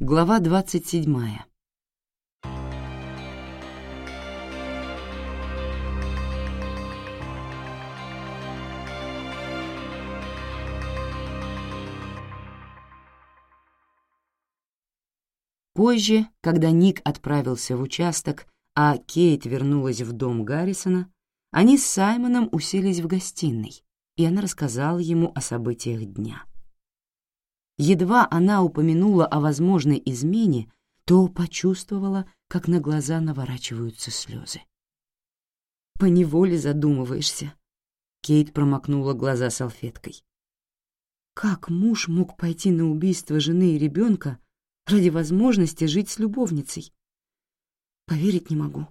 Глава 27. Позже, когда Ник отправился в участок, а Кейт вернулась в дом Гаррисона, они с Саймоном уселись в гостиной, и она рассказала ему о событиях дня. Едва она упомянула о возможной измене, то почувствовала, как на глаза наворачиваются слезы. «Поневоле задумываешься», — Кейт промокнула глаза салфеткой. «Как муж мог пойти на убийство жены и ребенка ради возможности жить с любовницей? Поверить не могу.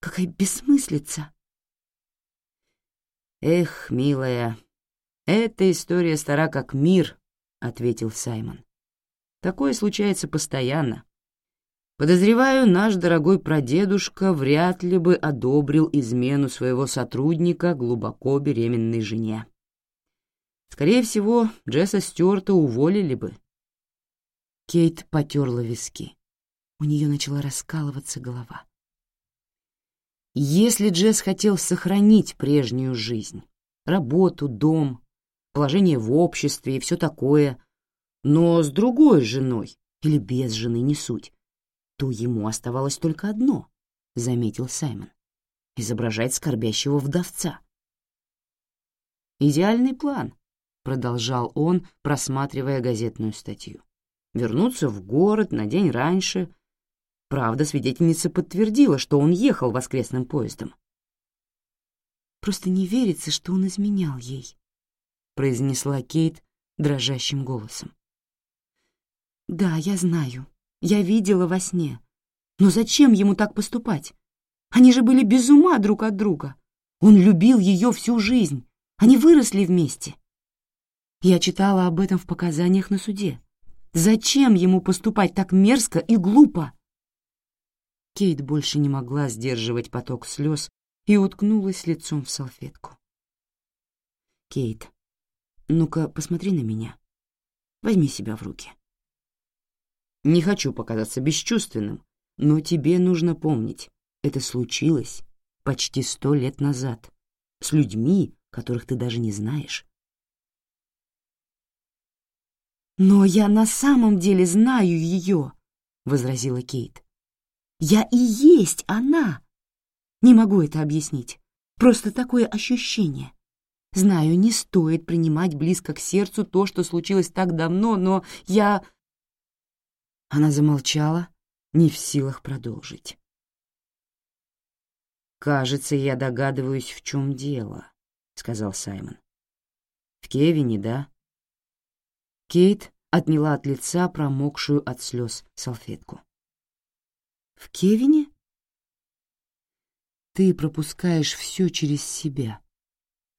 Какая бессмыслица!» «Эх, милая, эта история стара как мир», — ответил Саймон. «Такое случается постоянно. Подозреваю, наш дорогой прадедушка вряд ли бы одобрил измену своего сотрудника глубоко беременной жене. Скорее всего, Джесса Стюарта уволили бы». Кейт потерла виски. У нее начала раскалываться голова. Если Джесс хотел сохранить прежнюю жизнь, работу, дом, положение в обществе и все такое, но с другой женой или без жены не суть, то ему оставалось только одно, — заметил Саймон, — изображать скорбящего вдовца. «Идеальный план», — продолжал он, просматривая газетную статью. «Вернуться в город на день раньше. Правда, свидетельница подтвердила, что он ехал воскресным поездом». «Просто не верится, что он изменял ей», произнесла Кейт дрожащим голосом. «Да, я знаю. Я видела во сне. Но зачем ему так поступать? Они же были без ума друг от друга. Он любил ее всю жизнь. Они выросли вместе». Я читала об этом в показаниях на суде. Зачем ему поступать так мерзко и глупо? Кейт больше не могла сдерживать поток слез и уткнулась лицом в салфетку. «Кейт, ну-ка, посмотри на меня. Возьми себя в руки. Не хочу показаться бесчувственным, но тебе нужно помнить, это случилось почти сто лет назад, с людьми, которых ты даже не знаешь. «Но я на самом деле знаю ее», — возразила Кейт. «Я и есть она!» Не могу это объяснить. Просто такое ощущение. Знаю, не стоит принимать близко к сердцу то, что случилось так давно, но я...» Она замолчала, не в силах продолжить. «Кажется, я догадываюсь, в чем дело», — сказал Саймон. «В Кевине, да?» Кейт отняла от лица промокшую от слез салфетку. «В Кевине?» «Ты пропускаешь все через себя»,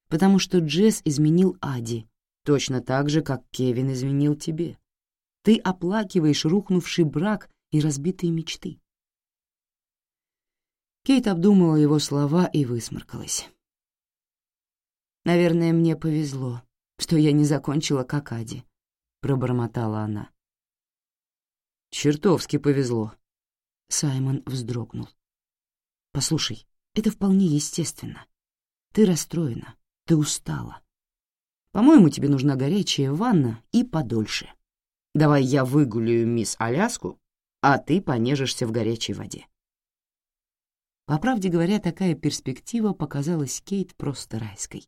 потому что Джесс изменил Ади, точно так же, как Кевин изменил тебе. Ты оплакиваешь рухнувший брак и разбитые мечты. Кейт обдумала его слова и высморкалась. «Наверное, мне повезло, что я не закончила как Ади», — пробормотала она. «Чертовски повезло», — Саймон вздрогнул. «Послушай, это вполне естественно. Ты расстроена, ты устала. По-моему, тебе нужна горячая ванна и подольше. Давай я выгуляю мисс Аляску, а ты понежишься в горячей воде. По правде говоря, такая перспектива показалась Кейт просто райской.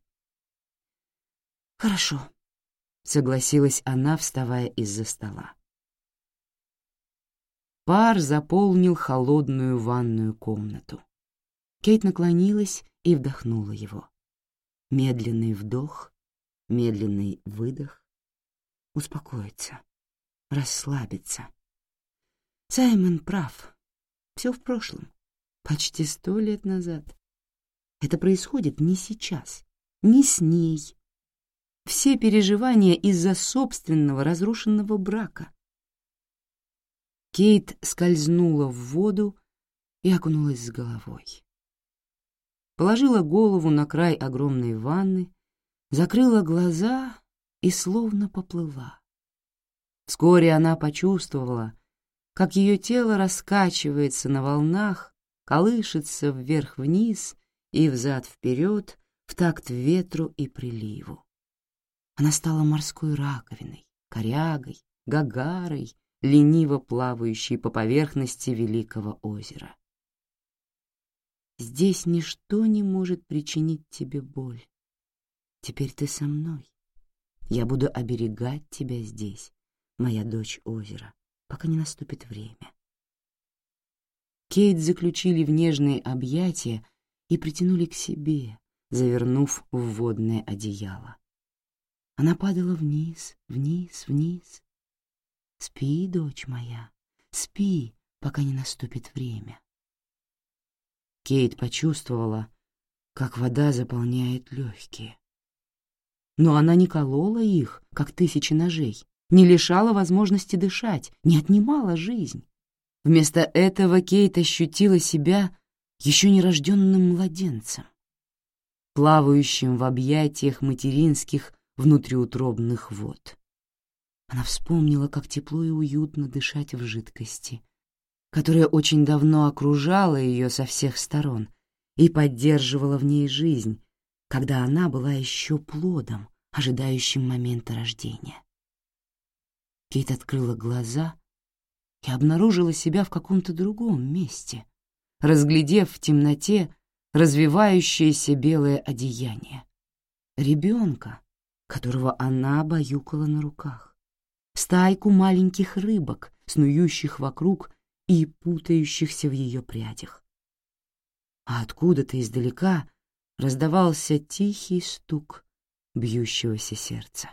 «Хорошо», — согласилась она, вставая из-за стола. Пар заполнил холодную ванную комнату. Кейт наклонилась и вдохнула его медленный вдох, медленный выдох, успокоиться, расслабиться. Саймон прав. Все в прошлом. Почти сто лет назад. Это происходит не сейчас, не с ней. Все переживания из-за собственного разрушенного брака. Кейт скользнула в воду и окунулась с головой положила голову на край огромной ванны, закрыла глаза и словно поплыла. Вскоре она почувствовала, как ее тело раскачивается на волнах, колышется вверх-вниз и взад-вперед в такт ветру и приливу. Она стала морской раковиной, корягой, гагарой, лениво плавающей по поверхности великого озера. Здесь ничто не может причинить тебе боль. Теперь ты со мной. Я буду оберегать тебя здесь, моя дочь озера, пока не наступит время. Кейт заключили в нежные объятия и притянули к себе, завернув в водное одеяло. Она падала вниз, вниз, вниз. «Спи, дочь моя, спи, пока не наступит время». Кейт почувствовала, как вода заполняет легкие. Но она не колола их, как тысячи ножей, не лишала возможности дышать, не отнимала жизнь. Вместо этого Кейт ощутила себя еще нерожденным младенцем, плавающим в объятиях материнских внутриутробных вод. Она вспомнила, как тепло и уютно дышать в жидкости, которая очень давно окружала ее со всех сторон и поддерживала в ней жизнь, когда она была еще плодом, ожидающим момента рождения. Кейт открыла глаза и обнаружила себя в каком-то другом месте, разглядев в темноте развивающееся белое одеяние. Ребенка, которого она обаюкала на руках, стайку маленьких рыбок, снующих вокруг и путающихся в ее прядях. А откуда-то издалека раздавался тихий стук бьющегося сердца.